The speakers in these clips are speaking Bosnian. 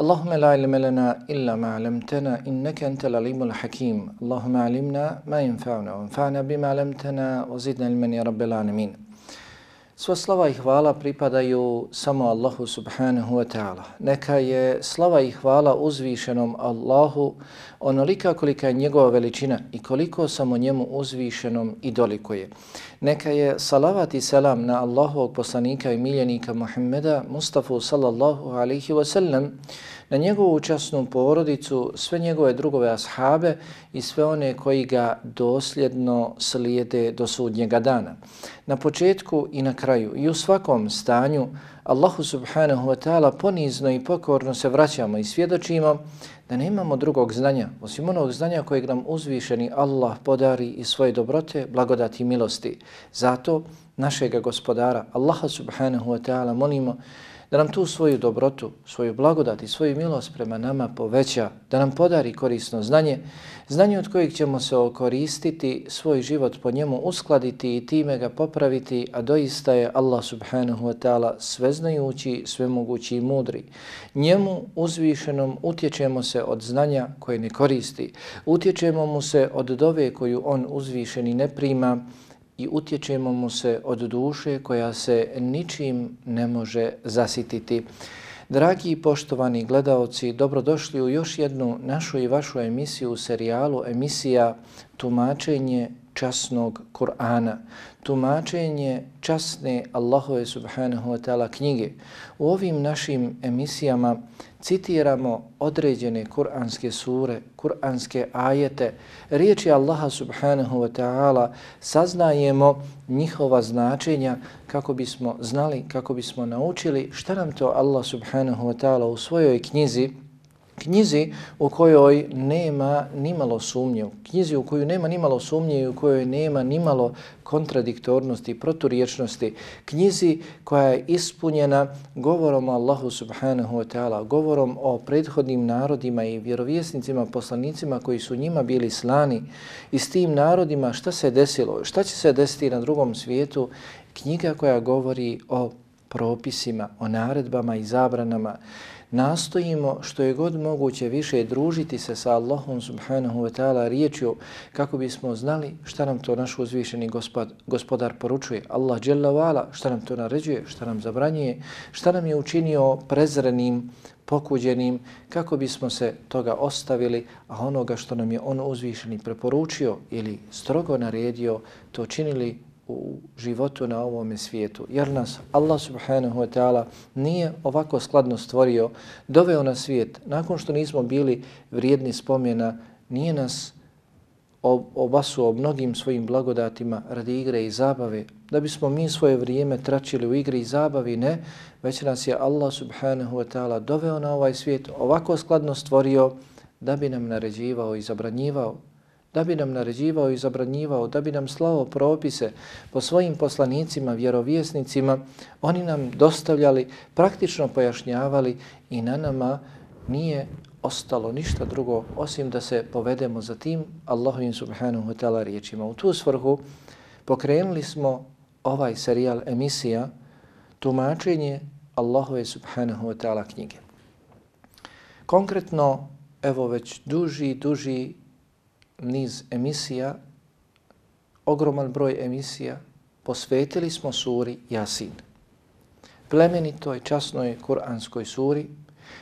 اللهم لا علم لنا إلا ما علمتنا إنك أنت العليم الحكيم اللهم علمنا ما ينفعنا وانفعنا بما علمتنا وزدنا علما يا رب العالمين Sva slava i hvala pripadaju samo Allahu subhanahu wa ta'ala. Neka je slava i hvala uzvišenom Allahu onolika kolika je njegova veličina i koliko samo njemu uzvišenom i doliko je. Neka je salavat i selam na Allahovog poslanika i miljenika Muhammeda Mustafa sallallahu alaihi wa sallam na njegovu učasnu porodicu, sve njegove drugove ashabe i sve one koji ga dosljedno slijede do sudnjega dana. Na početku i na kraju i u svakom stanju Allahu subhanahu wa ta'ala ponizno i pokorno se vraćamo i svjedočimo da nemamo drugog znanja, osim onog znanja kojeg nam uzvišeni Allah podari i svoje dobrote, blagodati i milosti. Zato našega gospodara, Allaha subhanahu wa ta'ala, molimo da nam tu svoju dobrotu, svoju blagodat i svoju milost prema nama poveća, da nam podari korisno znanje, znanje od kojeg ćemo se okoristiti, svoj život po njemu uskladiti i time ga popraviti, a doista je Allah subhanahu wa ta'ala sveznajući, svemogući i mudri. Njemu uzvišenom utječemo se od znanja koje ne koristi, utječemo mu se od dove koju on uzvišeni ne prima, i utječemo mu se od duše koja se ničim ne može zasititi. Dragi i poštovani gledaoci, dobrodošli u još jednu našu i vašu emisiju u serijalu emisija Tumačenje časnog Kur'ana, tumačenje časne Allahove subhanahu wa ta'ala knjige. U ovim našim emisijama citiramo određene kuranske sure, kuranske ajete, riječi Allaha subhanahu wa ta'ala, saznajemo njihova značenja kako bismo znali, kako bismo naučili šta nam to Allah subhanahu wa ta'ala u svojoj knjizi knjizi u kojoj nema nimalo sumnje, knjizi u kojoj nema nimalo sumnje i u kojoj nema nimalo kontradiktornosti, proturječnosti, knjizi koja je ispunjena govorom Allahu subhanahu wa ta'ala, govorom o prethodnim narodima i vjerovjesnicima, poslanicima koji su njima bili slani i s tim narodima šta se desilo, šta će se desiti na drugom svijetu, knjiga koja govori o propisima, o naredbama i zabranama, nastojimo što je god moguće više družiti se sa Allahom subhanahu wa ta'ala riječju kako bismo znali šta nam to naš uzvišeni gospod, gospodar poručuje. Allah jalla wa'ala šta nam to naređuje, šta nam zabranjuje, šta nam je učinio prezrenim, pokuđenim, kako bismo se toga ostavili, a onoga što nam je on uzvišeni preporučio ili strogo naredio, to činili u životu na ovom svijetu. Jer nas Allah subhanahu wa ta'ala nije ovako skladno stvorio, doveo na svijet, nakon što nismo bili vrijedni spomjena, nije nas obasuo mnogim svojim blagodatima radi igre i zabave, da bismo mi svoje vrijeme tračili u igri i zabavi, ne, već nas je Allah subhanahu wa ta'ala doveo na ovaj svijet, ovako skladno stvorio da bi nam naređivao i zabranjivao, da bi nam naređivao i zabranjivao, da bi nam slao propise po svojim poslanicima, vjerovjesnicima, oni nam dostavljali, praktično pojašnjavali i na nama nije ostalo ništa drugo osim da se povedemo za tim Allahovim subhanahu wa ta'ala riječima. U tu svrhu pokrenuli smo ovaj serijal emisija tumačenje Allahove subhanahu wa ta'ala knjige. Konkretno evo već duži, duži niz emisija, ogroman broj emisija, posvetili smo suri Jasin. Plemenitoj, časnoj kuranskoj suri,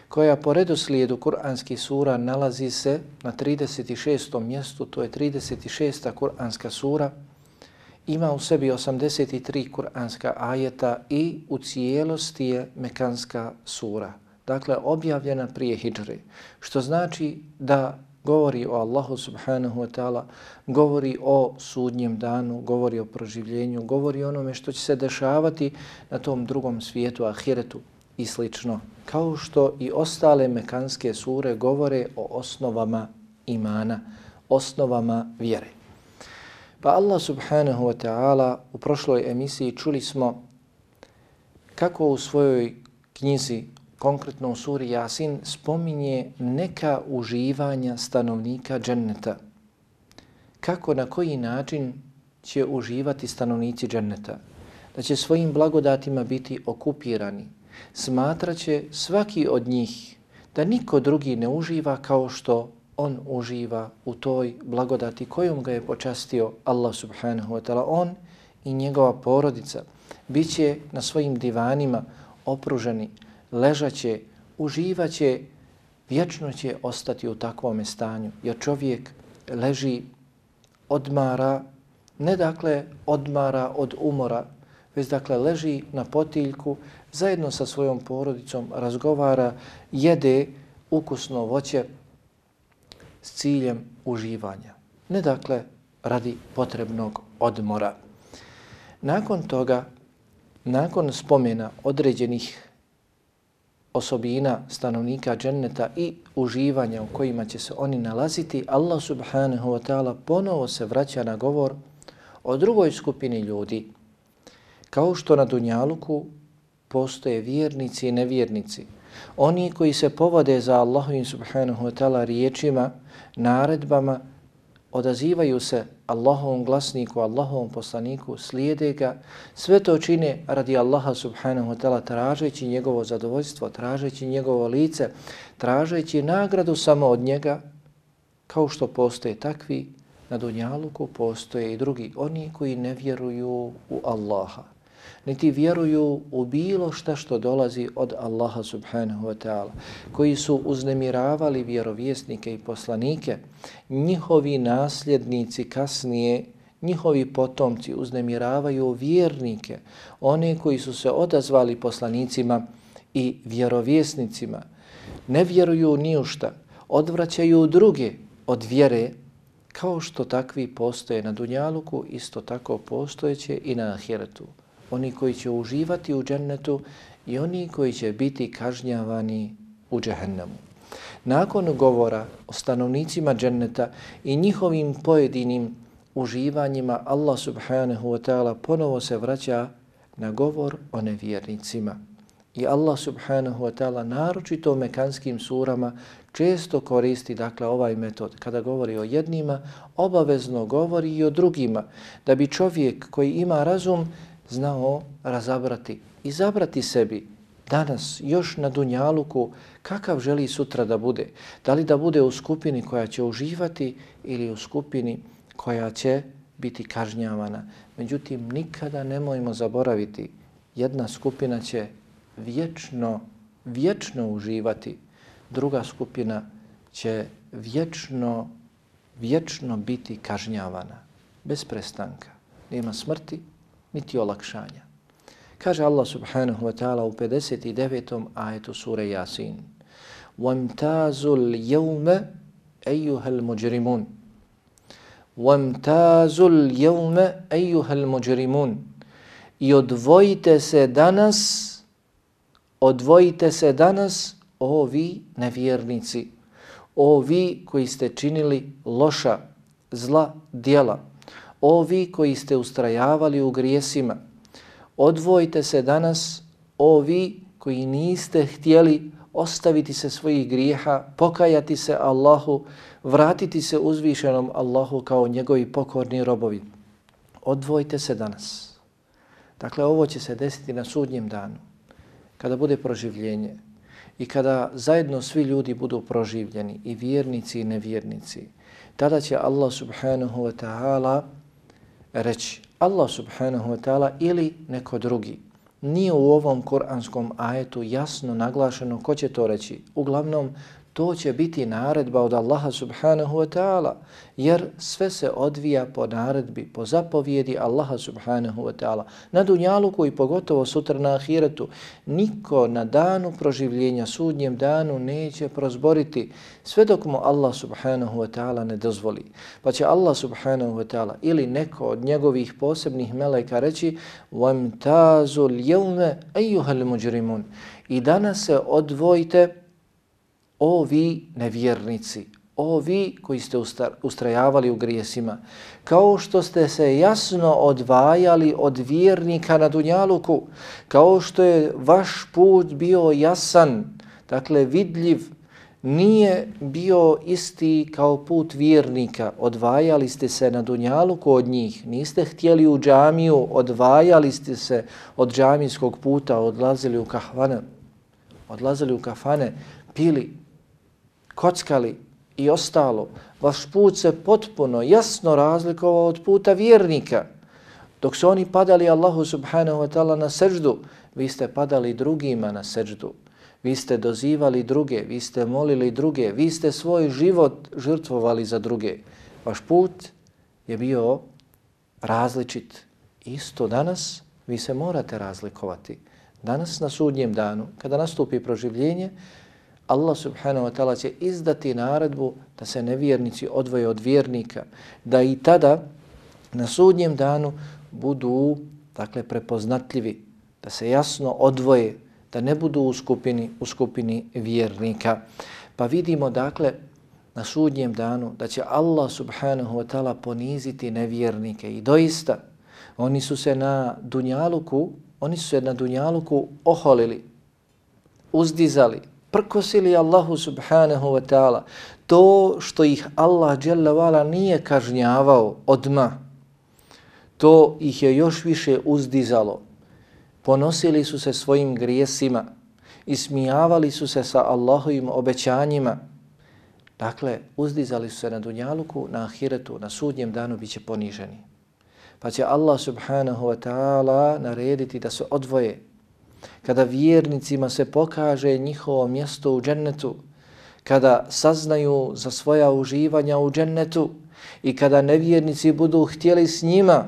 koja po redu slijedu kuranskih sura nalazi se na 36. mjestu, to je 36. kuranska sura, ima u sebi 83 kuranska ajeta i u cijelosti je mekanska sura. Dakle, objavljena prije hijdžre, što znači da govori o Allahu subhanahu wa ta'ala, govori o sudnjem danu, govori o proživljenju, govori o onome što će se dešavati na tom drugom svijetu, ahiretu i slično. Kao što i ostale mekanske sure govore o osnovama imana, osnovama vjere. Pa Allah subhanahu wa ta'ala u prošloj emisiji čuli smo kako u svojoj knjizi konkretno u suri Jasin, spominje neka uživanja stanovnika dženneta. Kako, na koji način će uživati stanovnici dženneta? Da će svojim blagodatima biti okupirani. Smatraće svaki od njih da niko drugi ne uživa kao što on uživa u toj blagodati kojom ga je počastio Allah subhanahu wa ta'ala. On i njegova porodica bit će na svojim divanima opruženi ležaće, uživaće, vječno će ostati u takvom stanju. Jer čovjek leži, odmara, ne dakle odmara od umora, već dakle leži na potiljku, zajedno sa svojom porodicom razgovara, jede ukusno voće s ciljem uživanja. Ne dakle radi potrebnog odmora. Nakon toga, nakon spomena određenih osobina stanovnika dženneta i uživanja u kojima će se oni nalaziti, Allah subhanahu wa ta'ala ponovo se vraća na govor o drugoj skupini ljudi. Kao što na Dunjaluku postoje vjernici i nevjernici, oni koji se povode za Allahovim subhanahu wa ta'ala riječima, naredbama, odazivaju se Allahovom glasniku, Allahovom poslaniku, slijede ga, sve to čine radi Allaha subhanahu wa ta'ala, tražeći njegovo zadovoljstvo, tražeći njegovo lice, tražeći nagradu samo od njega, kao što postoje takvi, na Dunjaluku postoje i drugi, oni koji ne vjeruju u Allaha niti vjeruju u bilo šta što dolazi od Allaha subhanahu wa ta'ala, koji su uznemiravali vjerovjesnike i poslanike, njihovi nasljednici kasnije, njihovi potomci uznemiravaju vjernike, one koji su se odazvali poslanicima i vjerovjesnicima, ne vjeruju ni u šta, odvraćaju druge od vjere, kao što takvi postoje na Dunjaluku, isto tako postojeće i na Ahiretu oni koji će uživati u džennetu i oni koji će biti kažnjavani u džehennemu. Nakon govora o stanovnicima dženneta i njihovim pojedinim uživanjima, Allah subhanahu wa ta'ala ponovo se vraća na govor o nevjernicima. I Allah subhanahu wa ta'ala naročito u mekanskim surama često koristi dakle ovaj metod. Kada govori o jednima, obavezno govori i o drugima. Da bi čovjek koji ima razum znao razabrati, i zabrati sebi danas još na Dunjaluku kakav želi sutra da bude. Da li da bude u skupini koja će uživati ili u skupini koja će biti kažnjavana. Međutim, nikada nemojmo zaboraviti, jedna skupina će vječno, vječno uživati, druga skupina će vječno, vječno biti kažnjavana, bez prestanka. Nema smrti, niti olakšanja. Kaže Allah subhanahu wa ta'ala u 59. ajetu sure Yasin وَمْتَازُ الْيَوْمَ أَيُّهَا الْمُجْرِمُونَ وَمْتَازُ الْيَوْمَ أَيُّهَا الْمُجْرِمُونَ I odvojite se danas, odvojite se danas, o vi nevjernici, o vi koji ste činili loša, zla dijela, Ovi koji ste ustrajavali u grijesima, odvojite se danas, ovi koji niste htjeli ostaviti se svojih grijeha, pokajati se Allahu, vratiti se uzvišenom Allahu kao njegovi pokorni robovi. Odvojite se danas. Dakle, ovo će se desiti na sudnjem danu, kada bude proživljenje. i kada zajedno svi ljudi budu proživljeni, i vjernici i nevjernici, tada će Allah subhanahu wa ta'ala reći, Allah subhanahu wa ta'ala ili neko drugi. Nije u ovom kuranskom ajetu jasno naglašeno ko će to reći. Uglavnom, to će biti naredba od Allaha subhanahu wa ta'ala, jer sve se odvija po naredbi, po zapovjedi Allaha subhanahu wa ta'ala. Na dunjaluku i pogotovo sutra na ahiretu, niko na danu proživljenja, sudnjem danu, neće prozboriti sve dok mu Allah subhanahu wa ta'ala ne dozvoli. Pa će Allah subhanahu wa ta'ala ili neko od njegovih posebnih meleka reći وَمْتَازُ الْيَوْمَ أَيُّهَا الْمُجْرِمُونَ I danas se odvojite o vi nevjernici, o vi koji ste ustrajavali u grijesima, kao što ste se jasno odvajali od vjernika na Dunjaluku, kao što je vaš put bio jasan, dakle vidljiv, nije bio isti kao put vjernika, odvajali ste se na Dunjaluku od njih, niste htjeli u džamiju, odvajali ste se od džamijskog puta, odlazili u kahvane, odlazili u kafane, pili, kockali i ostalo, vaš put se potpuno jasno razlikovao od puta vjernika. Dok su oni padali Allahu subhanahu wa ta'ala na seždu, vi ste padali drugima na seždu. Vi ste dozivali druge, vi ste molili druge, vi ste svoj život žrtvovali za druge. Vaš put je bio različit. Isto danas vi se morate razlikovati. Danas na sudnjem danu, kada nastupi proživljenje, Allah subhanahu wa ta'ala će izdati naredbu da se nevjernici odvoje od vjernika, da i tada na sudnjem danu budu dakle prepoznatljivi, da se jasno odvoje, da ne budu u skupini, u skupini vjernika. Pa vidimo dakle na sudnjem danu da će Allah subhanahu wa ta'ala poniziti nevjernike i doista oni su se na dunjaluku, oni su se na dunjaluku oholili, uzdizali, prkosili Allahu subhanahu wa ta'ala. To što ih Allah dželle vala nije kažnjavao odma to ih je još više uzdizalo. Ponosili su se svojim grijesima ismijavali su se sa Allahovim obećanjima. Dakle uzdizali su se na dunjaluku na ahiretu na sudnjem danu biće poniženi. Pa će Allah subhanahu wa ta'ala narediti da se odvoje kada vjernicima se pokaže njihovo mjesto u džennetu, kada saznaju za svoja uživanja u džennetu i kada nevjernici budu htjeli s njima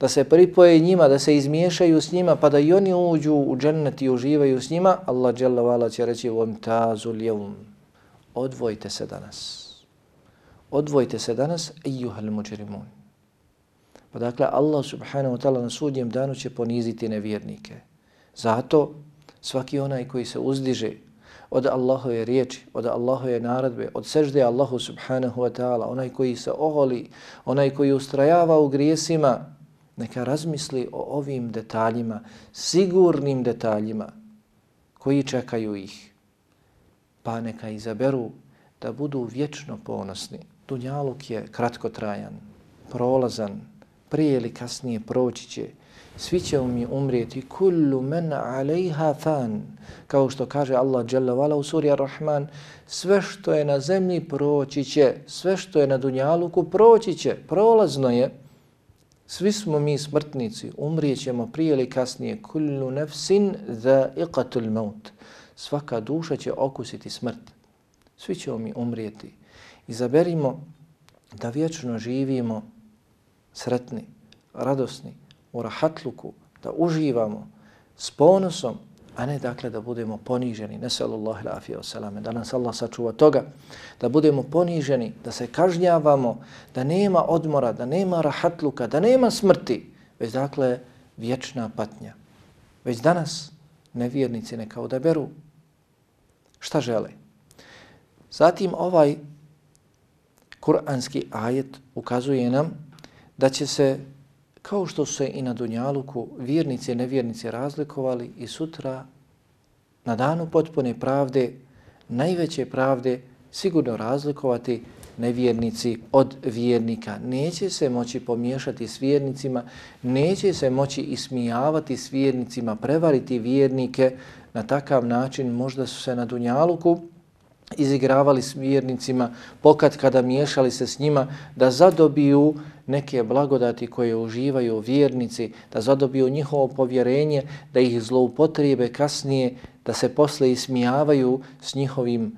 da se pripoje njima, da se izmiješaju s njima, pa da i oni uđu u džennet i uživaju s njima, Allah dželle će reći vam tazu ljevum. Odvojite se danas. Odvojite se danas, ejuhal muđerimun. Pa dakle, Allah subhanahu wa ta'ala na sudnjem danu će poniziti nevjernike. Zato svaki onaj koji se uzdiže od Allahove riječi, od Allahove naradbe, od sežde Allahu subhanahu wa ta'ala, onaj koji se oholi, onaj koji ustrajava u grijesima, neka razmisli o ovim detaljima, sigurnim detaljima koji čekaju ih. Pa neka izaberu da budu vječno ponosni. Dunjaluk je kratkotrajan, prolazan, prije ili kasnije proći će, svi će mi umrijeti, kullu men alejha fan, kao što kaže Allah dželle vala u suri Ar-Rahman, sve što je na zemlji proći će, sve što je na dunjaluku proći će, prolazno je, svi smo mi smrtnici, umrijećemo prije ili kasnije, kullu nefsin dha'iqatul maut, svaka duša će okusiti smrt, svi ćemo mi umrijeti. Izaberimo da vječno živimo sretni, radosni, u rahatluku, da uživamo s ponosom, a ne dakle da budemo poniženi, ne sallallahu alaihi wa sallam, da nas Allah sačuva toga, da budemo poniženi, da se kažnjavamo, da nema odmora, da nema rahatluka, da nema smrti, već dakle vječna patnja. Već danas nevjernici neka odaberu šta žele. Zatim ovaj kuranski ajet ukazuje nam da će se kao što se i na Dunjaluku vjernice i nevjernice razlikovali i sutra na danu potpune pravde, najveće pravde, sigurno razlikovati nevjernici od vjernika. Neće se moći pomiješati s vjernicima, neće se moći ismijavati s vjernicima, prevariti vjernike Na takav način možda su se na Dunjaluku izigravali s vjernicima, pokad kada miješali se s njima, da zadobiju neke blagodati koje uživaju vjernici, da zadobiju njihovo povjerenje, da ih zloupotrebe kasnije, da se posle ismijavaju s njihovim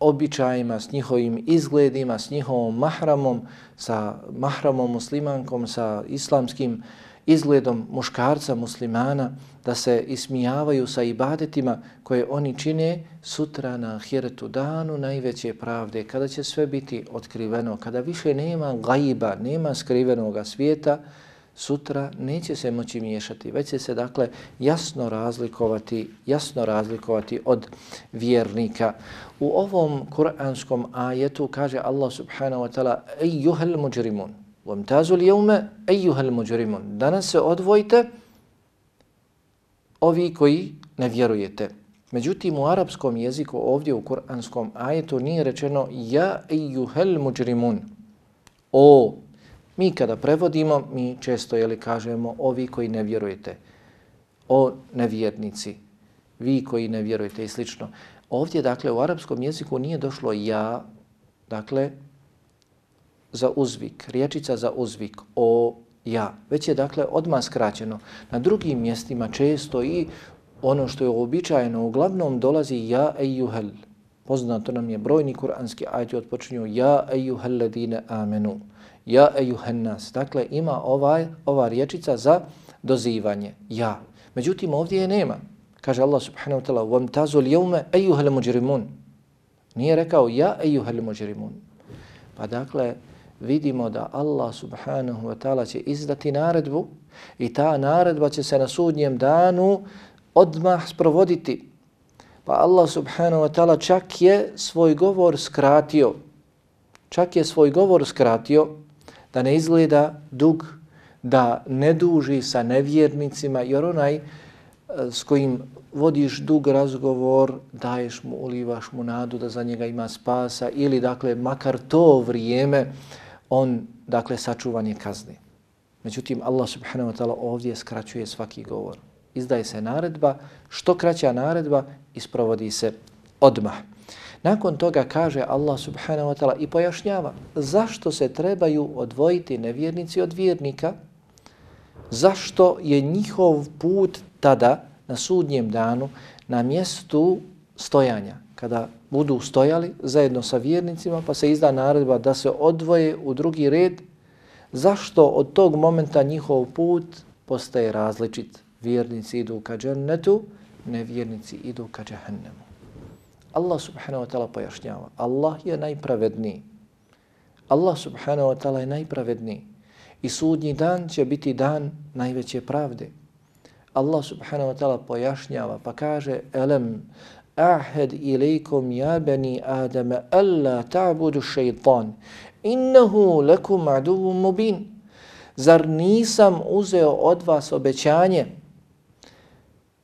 običajima, s njihovim izgledima, s njihovom mahramom, sa mahramom muslimankom, sa islamskim izgledom muškarca muslimana, da se ismijavaju sa ibadetima koje oni čine sutra na ahiretu danu najveće pravde, kada će sve biti otkriveno, kada više nema gajba, nema skrivenoga svijeta, sutra neće se moći miješati, već će se dakle jasno razlikovati, jasno razlikovati od vjernika. U ovom kuranskom ajetu kaže Allah subhanahu wa ta'ala ejuhel muđrimun, وَمْتَازُ الْيَوْمَ اَيُّهَا الْمُجْرِمُونَ Danas se odvojite ovi koji ne vjerujete. Međutim, u arapskom jeziku ovdje u kuranskom ajetu nije rečeno ja ejuhel muđrimun. O Mi kada prevodimo, mi često jeli, kažemo ovi koji ne vjerujete, o nevjernici, vi koji ne vjerujete i slično. Ovdje, dakle, u arapskom jeziku nije došlo ja, dakle, za uzvik, riječica za uzvik, o ja, već je, dakle, odmah skraćeno. Na drugim mjestima često i ono što je uobičajeno, uglavnom dolazi ja ejuhel. Poznato nam je brojni kuranski ajti odpočinju ja ejuhel ladine amenu ja ejuhennas. Dakle, ima ovaj, ova riječica za dozivanje, ja. Međutim, ovdje je nema. Kaže Allah subhanahu wa ta'ala, vam tazu lijevme ejuhel muđrimun. Nije rekao ja ejuhel muđrimun. Pa dakle, vidimo da Allah subhanahu wa ta'ala će izdati naredbu i ta naredba će se na sudnjem danu odmah sprovoditi. Pa Allah subhanahu wa ta'ala čak je svoj govor skratio. Čak je svoj govor skratio da ne izgleda dug, da ne duži sa nevjernicima, jer onaj eh, s kojim vodiš dug razgovor, daješ mu, ulivaš mu nadu da za njega ima spasa ili, dakle, makar to vrijeme, on, dakle, sačuvan je kazni. Međutim, Allah subhanahu wa ta'ala ovdje skraćuje svaki govor. Izdaje se naredba, što kraća naredba, isprovodi se odmah. Nakon toga kaže Allah subhanahu wa ta'ala i pojašnjava zašto se trebaju odvojiti nevjernici od vjernika, zašto je njihov put tada na sudnjem danu na mjestu stojanja, kada budu stojali zajedno sa vjernicima pa se izda naredba da se odvoje u drugi red, zašto od tog momenta njihov put postaje različit. Vjernici idu ka džennetu, nevjernici idu ka džahennemu. Allah subhanahu wa ta'ala pojašnjava. Allah je najpravedniji. Allah subhanahu wa ta'ala je najpravedniji. I sudnji dan će biti dan najveće pravde. Allah subhanahu wa ta'ala pojašnjava pa kaže Elem ahed ilaikum ja bani Adama alla ta'budu šeitan innahu lakum aduvu mubin. Zar nisam uzeo od vas obećanje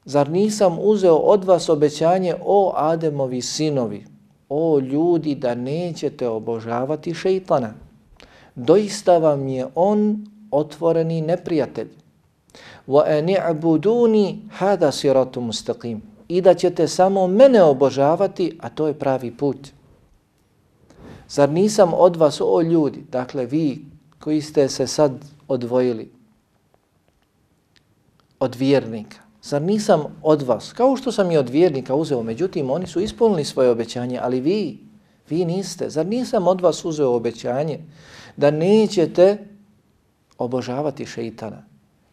Zar nisam uzeo od vas obećanje o Ademovi sinovi, o ljudi da nećete obožavati šeitana? Doista vam je on otvoreni neprijatelj. Wa ani'buduni hada siratu mustaqim. I da ćete samo mene obožavati, a to je pravi put. Zar nisam od vas, o ljudi, dakle vi koji ste se sad odvojili od vjernika, Zar nisam od vas, kao što sam i od vjernika uzeo, međutim oni su ispunili svoje obećanje, ali vi, vi niste. Zar nisam od vas uzeo obećanje da nećete obožavati šeitana?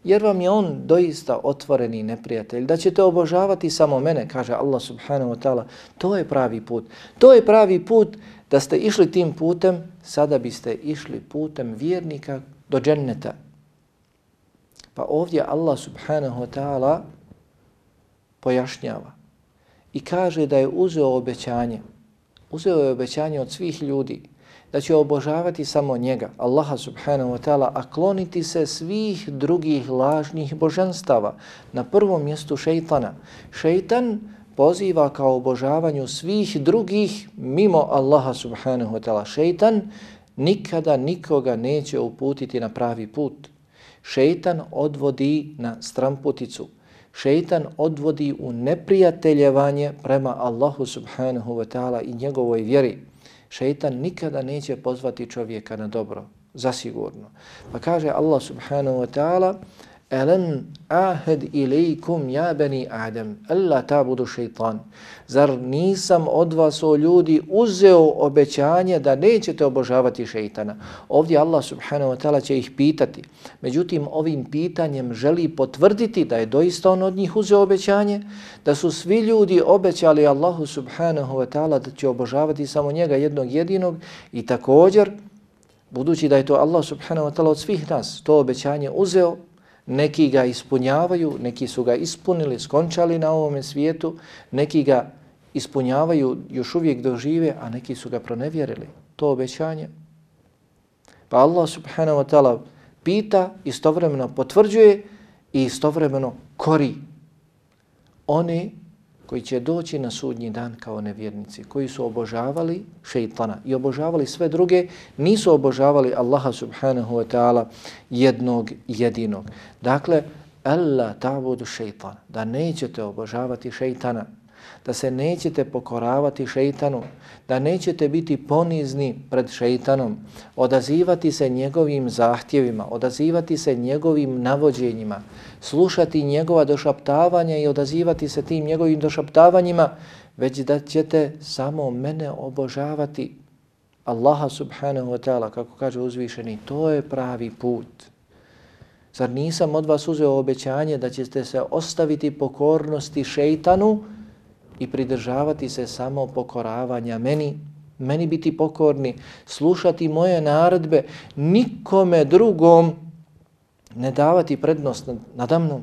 Jer vam je on doista otvoreni neprijatelj, da ćete obožavati samo mene, kaže Allah subhanahu wa ta'ala. To je pravi put. To je pravi put da ste išli tim putem, sada biste išli putem vjernika do dženneta. Pa ovdje Allah subhanahu wa ta'ala pojašnjava i kaže da je uzeo obećanje, uzeo je obećanje od svih ljudi, da će obožavati samo njega, Allaha subhanahu wa ta'ala, a kloniti se svih drugih lažnih božanstava. Na prvom mjestu šeitana. Šeitan poziva kao obožavanju svih drugih mimo Allaha subhanahu wa ta'ala. Šeitan nikada nikoga neće uputiti na pravi put. Šeitan odvodi na stramputicu šeitan odvodi u neprijateljevanje prema Allahu subhanahu wa ta'ala i njegovoj vjeri. Šeitan nikada neće pozvati čovjeka na dobro, zasigurno. Pa kaže Allah subhanahu wa ta'ala Alam ahad ilaykum ya bani Adam alla ta'budu shaytan. Zar nisam od vas o ljudi uzeo obećanje da nećete obožavati šejtana? Ovdje Allah subhanahu wa ta'ala će ih pitati. Međutim, ovim pitanjem želi potvrditi da je doista on od njih uzeo obećanje, da su svi ljudi obećali Allahu subhanahu wa ta'ala da će obožavati samo njega jednog jedinog i također, budući da je to Allah subhanahu wa ta'ala od svih nas to obećanje uzeo, neki ga ispunjavaju, neki su ga ispunili, skončali na ovome svijetu, neki ga ispunjavaju još uvijek dožive, a neki su ga pronevjerili. To obećanje. Pa Allah subhanahu wa ta'ala pita, istovremeno potvrđuje i istovremeno kori one koji će doći na sudnji dan kao nevjernici, koji su obožavali šeitana i obožavali sve druge, nisu obožavali Allaha subhanahu wa ta'ala jednog jedinog. Dakle, Alla ta'budu šeitana, da nećete obožavati šeitana, da se nećete pokoravati šeitanu, da nećete biti ponizni pred šeitanom, odazivati se njegovim zahtjevima, odazivati se njegovim navođenjima, slušati njegova došaptavanja i odazivati se tim njegovim došaptavanjima, već da ćete samo mene obožavati Allaha subhanahu wa ta'ala, kako kaže uzvišeni, to je pravi put. Zar nisam od vas uzeo obećanje da ćete se ostaviti pokornosti šeitanu, i pridržavati se samo pokoravanja meni, meni biti pokorni, slušati moje naredbe, nikome drugom ne davati prednost nadamnom.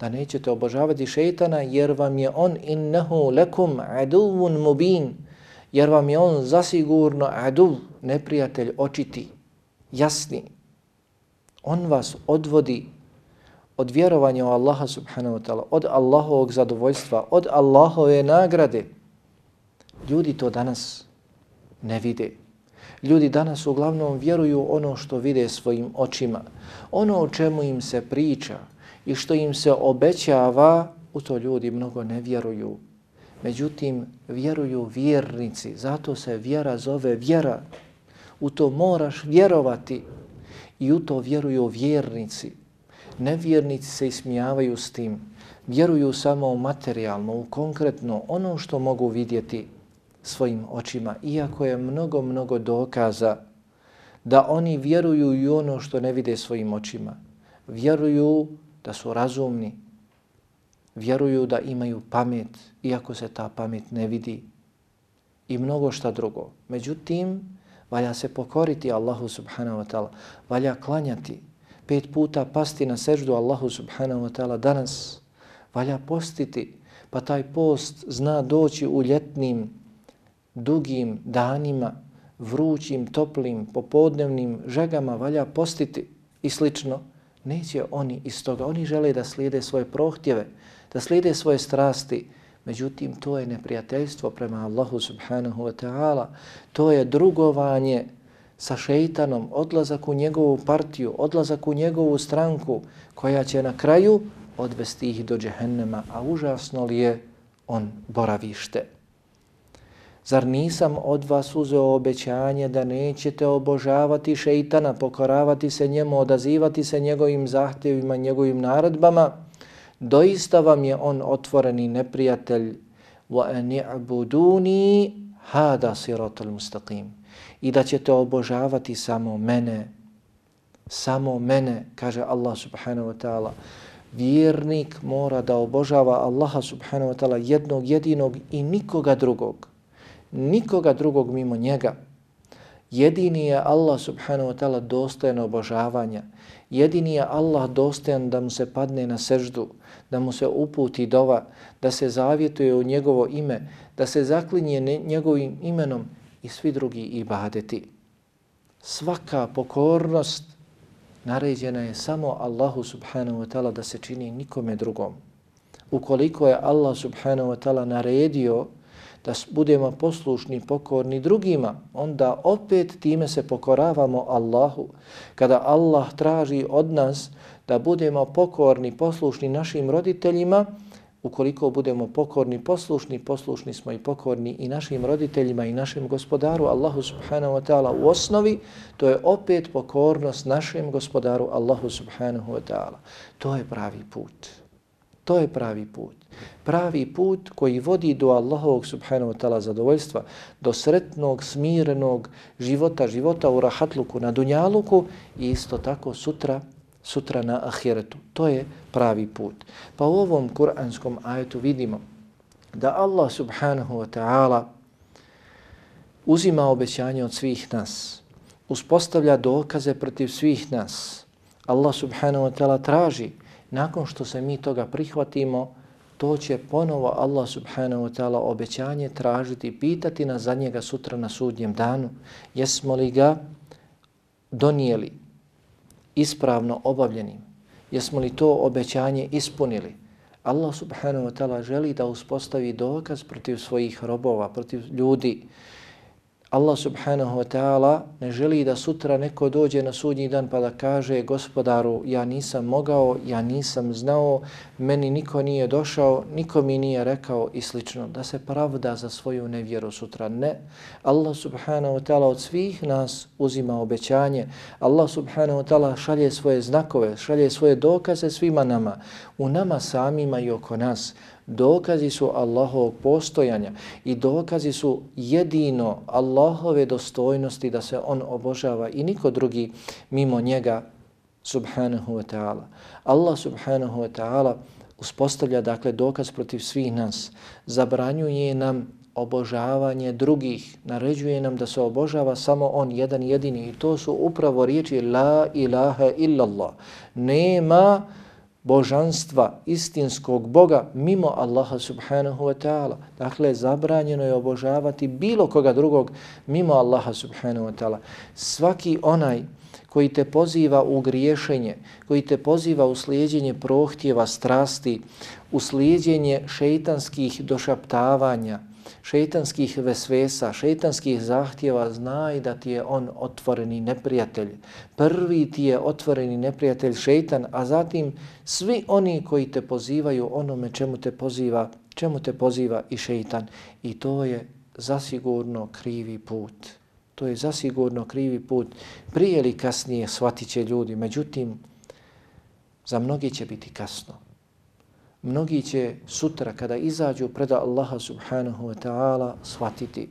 Da nećete obožavati šeitana jer vam je on innehu lekum aduvun mubin, jer vam je on zasigurno aduv, neprijatelj očiti, jasni. On vas odvodi od vjerovanja u Allaha subhanahu wa ta'ala, od Allahovog zadovoljstva, od Allahove nagrade. Ljudi to danas ne vide. Ljudi danas uglavnom vjeruju ono što vide svojim očima. Ono o čemu im se priča i što im se obećava, u to ljudi mnogo ne vjeruju. Međutim, vjeruju vjernici, zato se vjera zove vjera. U to moraš vjerovati i u to vjeruju vjernici. Nevjernici se ismijavaju s tim, vjeruju samo u materijalno, u konkretno ono što mogu vidjeti svojim očima, iako je mnogo, mnogo dokaza da oni vjeruju i ono što ne vide svojim očima. Vjeruju da su razumni, vjeruju da imaju pamet, iako se ta pamet ne vidi i mnogo šta drugo. Međutim, valja se pokoriti Allahu subhanahu wa ta'ala, valja klanjati, pet puta pasti na seždu Allahu subhanahu wa ta'ala danas, valja postiti, pa taj post zna doći u ljetnim, dugim danima, vrućim, toplim, popodnevnim žegama, valja postiti i slično. Neće oni iz toga, oni žele da slijede svoje prohtjeve, da slijede svoje strasti, međutim to je neprijateljstvo prema Allahu subhanahu wa ta'ala, to je drugovanje sa šeitanom, odlazak u njegovu partiju, odlazak u njegovu stranku koja će na kraju odvesti ih do džehennema, a užasno li je on boravište. Zar nisam od vas uzeo obećanje da nećete obožavati šeitana, pokoravati se njemu, odazivati se njegovim zahtjevima, njegovim naredbama? Doista vam je on otvoreni neprijatelj. وَأَنِ عَبُدُونِي هَذَا صِرَطُ الْمُسْتَقِيمِ i da ćete obožavati samo mene. Samo mene, kaže Allah subhanahu wa ta'ala. Vjernik mora da obožava Allaha subhanahu wa ta'ala jednog jedinog i nikoga drugog. Nikoga drugog mimo njega. Jedini je Allah subhanahu wa ta'ala dostojan obožavanja. Jedini je Allah dostojan da mu se padne na seždu, da mu se uputi dova, da se zavjetuje u njegovo ime, da se zaklinje njegovim imenom i svi drugi ibadeti. Svaka pokornost naređena je samo Allahu subhanahu wa ta'ala da se čini nikome drugom. Ukoliko je Allah subhanahu wa ta'ala naredio da budemo poslušni, pokorni drugima, onda opet time se pokoravamo Allahu. Kada Allah traži od nas da budemo pokorni, poslušni našim roditeljima, ukoliko budemo pokorni, poslušni, poslušni smo i pokorni i našim roditeljima i našem gospodaru Allahu subhanahu wa ta'ala u osnovi, to je opet pokornost našem gospodaru Allahu subhanahu wa ta'ala. To je pravi put. To je pravi put. Pravi put koji vodi do Allahovog subhanahu wa ta'ala zadovoljstva, do sretnog, smirenog života, života u rahatluku na dunjaluku i isto tako sutra sutra na ahiretu. To je pravi put. Pa u ovom kuranskom ajetu vidimo da Allah subhanahu wa ta'ala uzima obećanje od svih nas, uspostavlja dokaze protiv svih nas. Allah subhanahu wa ta'ala traži, nakon što se mi toga prihvatimo, to će ponovo Allah subhanahu wa ta'ala obećanje tražiti, pitati nas za njega sutra na sudnjem danu. Jesmo li ga donijeli, ispravno obavljenim? Jesmo li to obećanje ispunili? Allah subhanahu wa ta'ala želi da uspostavi dokaz protiv svojih robova, protiv ljudi, Allah subhanahu wa ta'ala ne želi da sutra neko dođe na sudnji dan pa da kaže gospodaru ja nisam mogao, ja nisam znao, meni niko nije došao, niko mi nije rekao i slično. Da se pravda za svoju nevjeru sutra. Ne. Allah subhanahu wa ta'ala od svih nas uzima obećanje. Allah subhanahu wa ta'ala šalje svoje znakove, šalje svoje dokaze svima nama. U nama samima i oko nas dokazi su Allahovog postojanja i dokazi su jedino Allahove dostojnosti da se on obožava i niko drugi mimo njega subhanahu wa ta'ala. Allah subhanahu wa ta'ala uspostavlja dakle dokaz protiv svih nas, zabranjuje nam obožavanje drugih, naređuje nam da se obožava samo on jedan jedini i to su upravo riječi la ilaha illallah. Nema božanstva istinskog Boga mimo Allaha subhanahu wa ta'ala. Dakle, zabranjeno je obožavati bilo koga drugog mimo Allaha subhanahu wa ta'ala. Svaki onaj koji te poziva u griješenje, koji te poziva u slijedjenje prohtjeva strasti, u slijedjenje šeitanskih došaptavanja, šeitanskih vesvesa, šeitanskih zahtjeva, znaj da ti je on otvoreni neprijatelj. Prvi ti je otvoreni neprijatelj šeitan, a zatim svi oni koji te pozivaju onome čemu te poziva, čemu te poziva i šeitan. I to je zasigurno krivi put. To je zasigurno krivi put. Prije ili kasnije shvatit će ljudi, međutim, za mnogi će biti kasno mnogi će sutra kada izađu pred Allaha subhanahu wa ta'ala shvatiti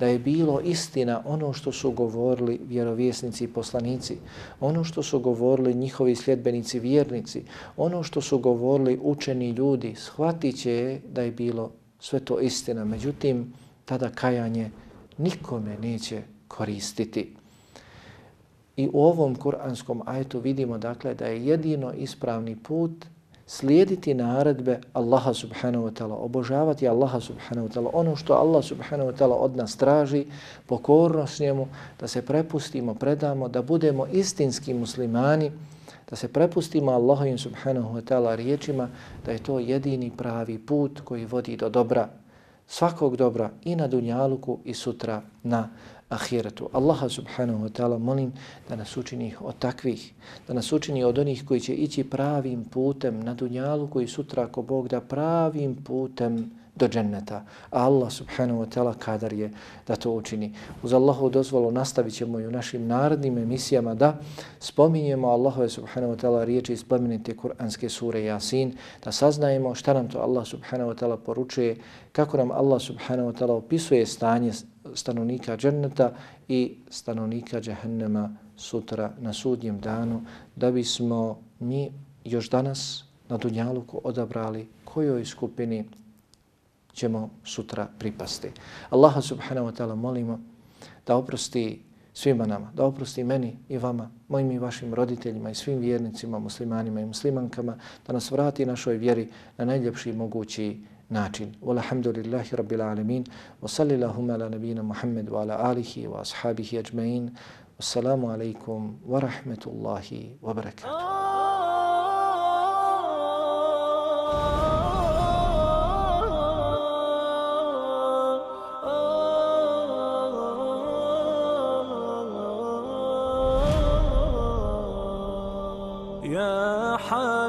da je bilo istina ono što su govorili vjerovjesnici i poslanici, ono što su govorili njihovi sljedbenici vjernici, ono što su govorili učeni ljudi, shvatit će da je bilo sve to istina. Međutim, tada kajanje nikome neće koristiti. I u ovom kuranskom ajetu vidimo dakle da je jedino ispravni put slijediti naredbe Allaha subhanahu wa ta'ala, obožavati Allaha subhanahu wa ta'ala, ono što Allah subhanahu wa ta'ala od nas traži, pokornost njemu, da se prepustimo, predamo, da budemo istinski muslimani, da se prepustimo Allahovim subhanahu wa ta'ala riječima, da je to jedini pravi put koji vodi do dobra, svakog dobra i na dunjaluku i sutra na ahiretu. Allaha subhanahu wa ta'ala molim da nas učini od takvih, da nas učini od onih koji će ići pravim putem na dunjalu koji sutra ako Bog da pravim putem do dženneta. A Allah subhanahu wa ta'ala kadar je da to učini. Uz Allahu dozvolu nastavit ćemo i u našim narodnim emisijama da spominjemo Allahove subhanahu wa ta'ala riječi iz plemenite Kur'anske sure Yasin, da saznajemo šta nam to Allah subhanahu wa ta'ala poručuje, kako nam Allah subhanahu wa ta'ala opisuje stanje stanovnika dženneta i stanovnika džahennema sutra na sudnjem danu, da bismo mi još danas na Dunjaluku odabrali kojoj skupini ćemo sutra pripasti. Allaha subhanahu wa ta'ala molimo da oprosti svima nama, da oprosti meni i vama, mojim i vašim roditeljima i svim vjernicima, muslimanima i muslimankama, da nas vrati našoj vjeri na najljepši mogući način. Walhamdulillahi rabbil alamin. Wa sallallahu ala nabina Muhammed wa ala alihi wa ashabihi ajma'in. Wassalamu alaikum wa rahmetullahi wa barakatuh.